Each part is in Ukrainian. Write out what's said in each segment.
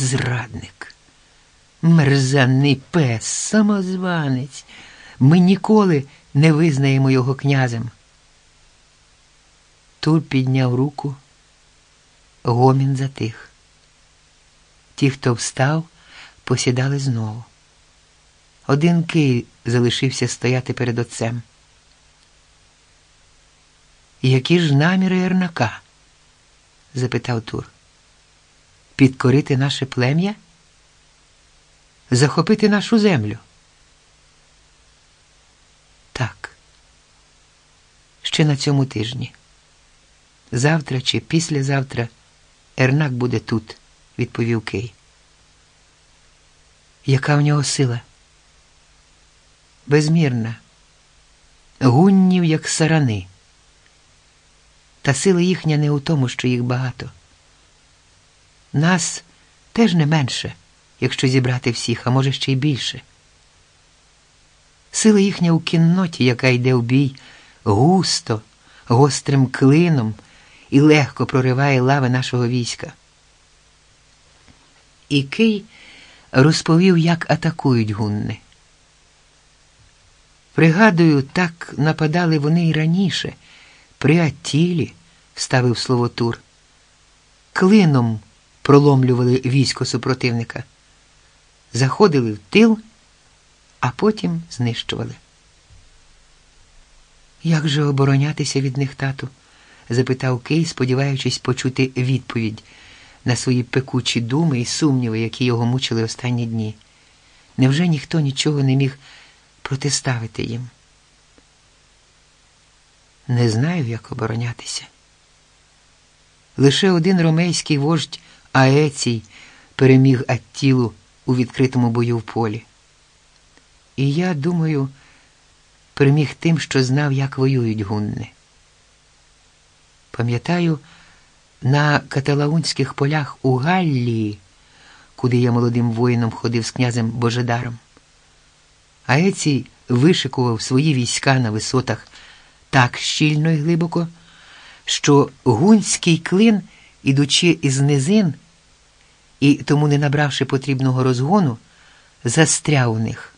Зрадник, мерзаний пес, самозванець. Ми ніколи не визнаємо його князем. Тур підняв руку, гомін затих. Ті, хто встав, посідали знову. Один кий залишився стояти перед отцем. Які ж наміри Ернака? запитав Тур. Підкорити наше плем'я? Захопити нашу землю? Так. Ще на цьому тижні. Завтра чи післязавтра Ернак буде тут, відповів Кей. Яка в нього сила? Безмірна, гуннів, як сарани. Та сила їхня не у тому, що їх багато. Нас теж не менше, якщо зібрати всіх, а може ще й більше. Сила їхня у кінноті, яка йде в бій, густо, гострим клином і легко прориває лави нашого війська. І Кий розповів, як атакують гунни. Пригадую, так нападали вони й раніше, при Аттілі, ставив слово Тур. Клином проломлювали військо супротивника, заходили в тил, а потім знищували. Як же оборонятися від них, тату? запитав Кей, сподіваючись почути відповідь на свої пекучі думи і сумніви, які його мучили останні дні. Невже ніхто нічого не міг протиставити їм? Не знаю, як оборонятися. Лише один ромейський вождь Аецій переміг Аттілу у відкритому бою в полі. І я думаю, переміг тим, що знав, як воюють гунни. Пам'ятаю, на каталаунських полях у Галлії, куди я молодим воїном ходив з князем Божедаром, Аецій вишикував свої війська на висотах так щільно і глибоко, що гунський клин, ідучи із низин і тому не набравши потрібного розгону, застряв у них.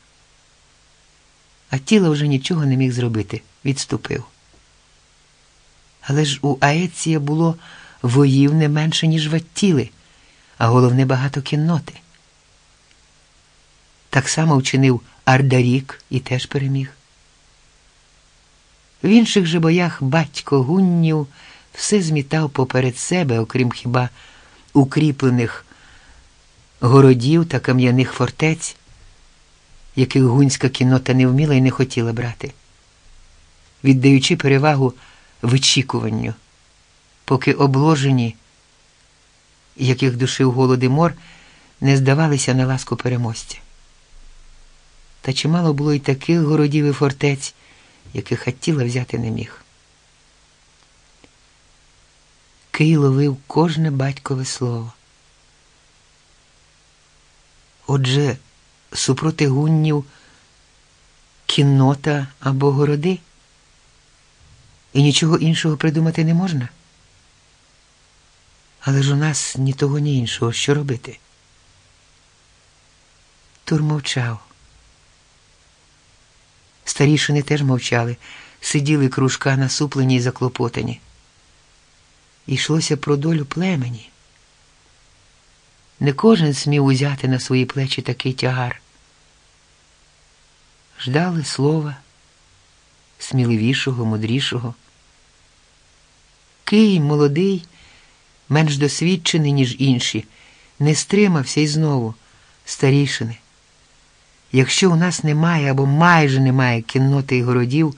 А тіло вже нічого не міг зробити, відступив. Але ж у Аеція було воїв не менше, ніж в Аттіли, а головне багато кінноти. Так само вчинив Ардарік і теж переміг. В інших же боях батько гуннів все змітав поперед себе, окрім хіба укріплених городів та кам'яних фортець, яких гунська кіннота не вміла і не хотіла брати, віддаючи перевагу вичікуванню, поки обложені, яких душив голодимор, не здавалися на ласку переможця. Та чимало було й таких городів і фортець, яких хотіла взяти не міг. Кий ловив кожне батькове слово. Отже, супроти гуннів кіннота або городи, і нічого іншого придумати не можна. Але ж у нас ні того, ні іншого що робити. Тур мовчав. Старішини теж мовчали, сиділи кружка насуплені й заклопотані. Йшлося про долю племені. Не кожен смів узяти на свої плечі такий тягар. Ждали слова, сміливішого, мудрішого. Кий, молодий, менш досвідчений, ніж інші, не стримався і знову старішини. Якщо у нас немає або майже немає кінноти і городів,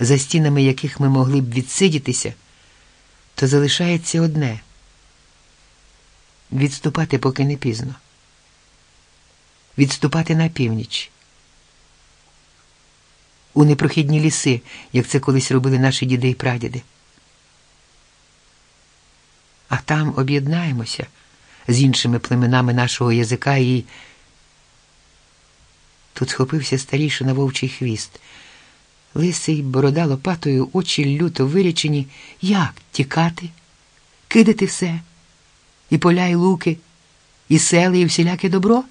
за стінами яких ми могли б відсидітися, то залишається одне відступати поки не пізно. Відступати на північ. У непрохідні ліси, як це колись робили наші діди і прадіди. А там об'єднаємося з іншими племенами нашого язика і. Тут схопився старіший на вовчий хвіст. Лисий, борода лопатою, очі люто вирячені. Як тікати, кидати все, і поля, і луки, і сели, і всіляке добро?